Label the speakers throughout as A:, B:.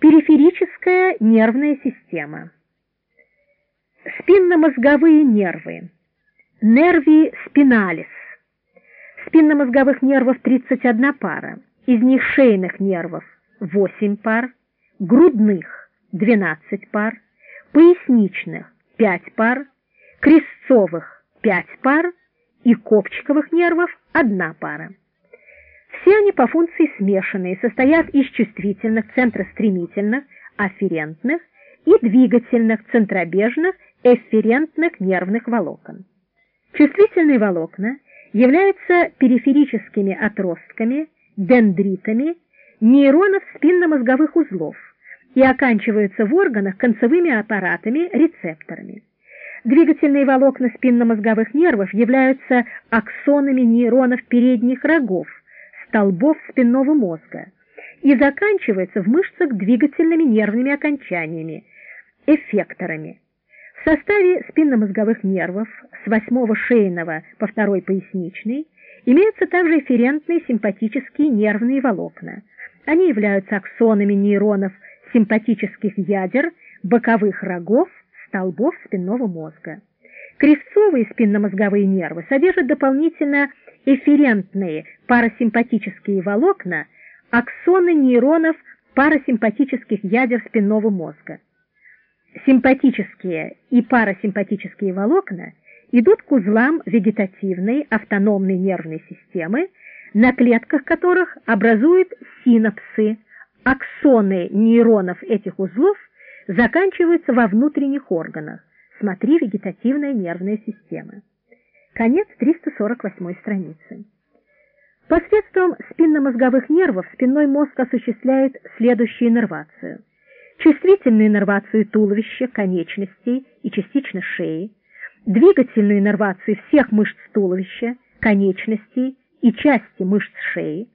A: Периферическая нервная система. Спинномозговые нервы. Нерви спиналис. Спинномозговых нервов 31 пара, из них шейных нервов 8 пар, грудных 12 пар, поясничных 5 пар, крестцовых 5 пар и копчиковых нервов 1 пара. Все они по функции смешанные, состоят из чувствительных, центростремительных, афферентных и двигательных, центробежных, эфферентных нервных волокон. Чувствительные волокна являются периферическими отростками, дендритами нейронов спинномозговых узлов и оканчиваются в органах концевыми аппаратами, рецепторами. Двигательные волокна спинномозговых нервов являются аксонами нейронов передних рогов, столбов спинного мозга и заканчивается в мышцах двигательными нервными окончаниями, эффекторами. В составе спинномозговых нервов с восьмого шейного по второй поясничный имеются также эфферентные симпатические нервные волокна. Они являются аксонами нейронов симпатических ядер, боковых рогов, столбов спинного мозга. Крестцовые спинномозговые нервы содержат дополнительно эфферентные парасимпатические волокна, аксоны нейронов парасимпатических ядер спинного мозга. Симпатические и парасимпатические волокна идут к узлам вегетативной автономной нервной системы, на клетках которых образуют синапсы. Аксоны нейронов этих узлов заканчиваются во внутренних органах. Смотри вегетативная нервная система. Конец 348 страницы. Посредством спинномозговых нервов спинной мозг осуществляет следующую иннервацию. Чувствительную иннервацию туловища, конечностей и частично шеи, двигательную иннервацию всех мышц туловища, конечностей и части мышц шеи,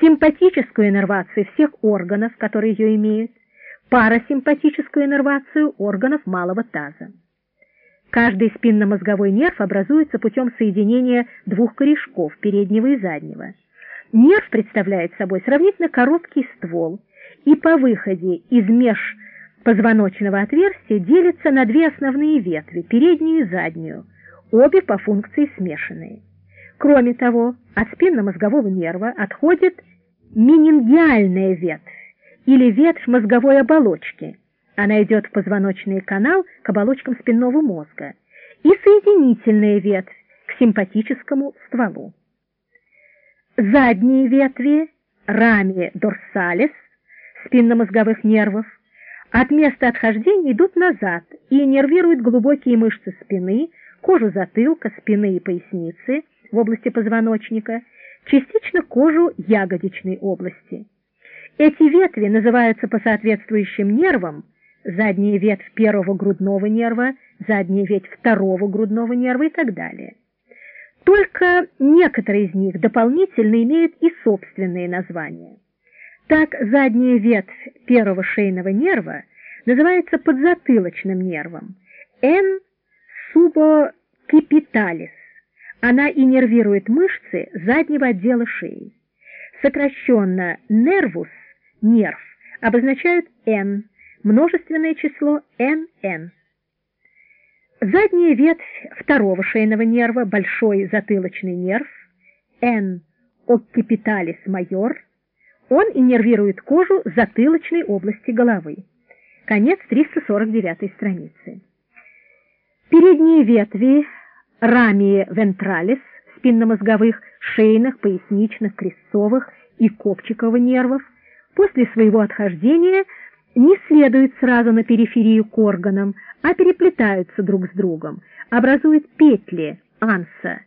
A: симпатическую иннервацию всех органов, которые ее имеют, парасимпатическую иннервацию органов малого таза. Каждый спинномозговой нерв образуется путем соединения двух корешков, переднего и заднего. Нерв представляет собой сравнительно короткий ствол и по выходе из межпозвоночного отверстия делится на две основные ветви, переднюю и заднюю, обе по функции смешанные. Кроме того, от спинномозгового нерва отходит менингиальная ветвь или ветвь мозговой оболочки, она идет в позвоночный канал к оболочкам спинного мозга и соединительная ветвь к симпатическому стволу. Задние ветви рами дорсалис спинномозговых нервов от места отхождения идут назад и нервируют глубокие мышцы спины, кожу затылка, спины и поясницы в области позвоночника, частично кожу ягодичной области. Эти ветви называются по соответствующим нервам задняя ветвь первого грудного нерва, задняя ветвь второго грудного нерва и так далее. Только некоторые из них дополнительно имеют и собственные названия. Так, задняя ветвь первого шейного нерва называется подзатылочным нервом N subocipitalis. Она иннервирует мышцы заднего отдела шеи. Сокращенно nervus, нерв, обозначают N, множественное число NN. Задняя ветвь второго шейного нерва, большой затылочный нерв, N occipitalis major, он иннервирует кожу затылочной области головы. Конец 349 страницы. Передние ветви рамии ventralis, спинномозговых, шейных, поясничных, крестцовых и копчиковых нервов, после своего отхождения – не следуют сразу на периферию к органам, а переплетаются друг с другом, образуют петли, анса.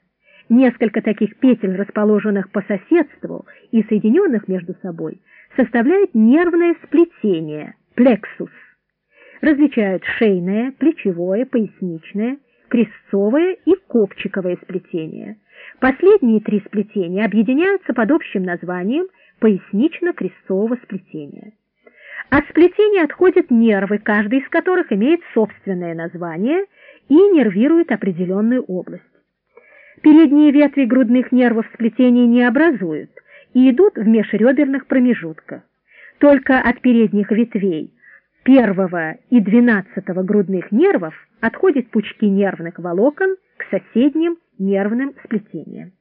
A: Несколько таких петель, расположенных по соседству и соединенных между собой, составляют нервное сплетение, плексус. Различают шейное, плечевое, поясничное, крестцовое и копчиковое сплетение. Последние три сплетения объединяются под общим названием пояснично-крестцового сплетения. От сплетения отходят нервы, каждый из которых имеет собственное название и нервирует определенную область. Передние ветви грудных нервов сплетения не образуют и идут в межреберных промежутках. Только от передних ветвей первого и двенадцатого грудных нервов отходят пучки нервных волокон к соседним нервным сплетениям.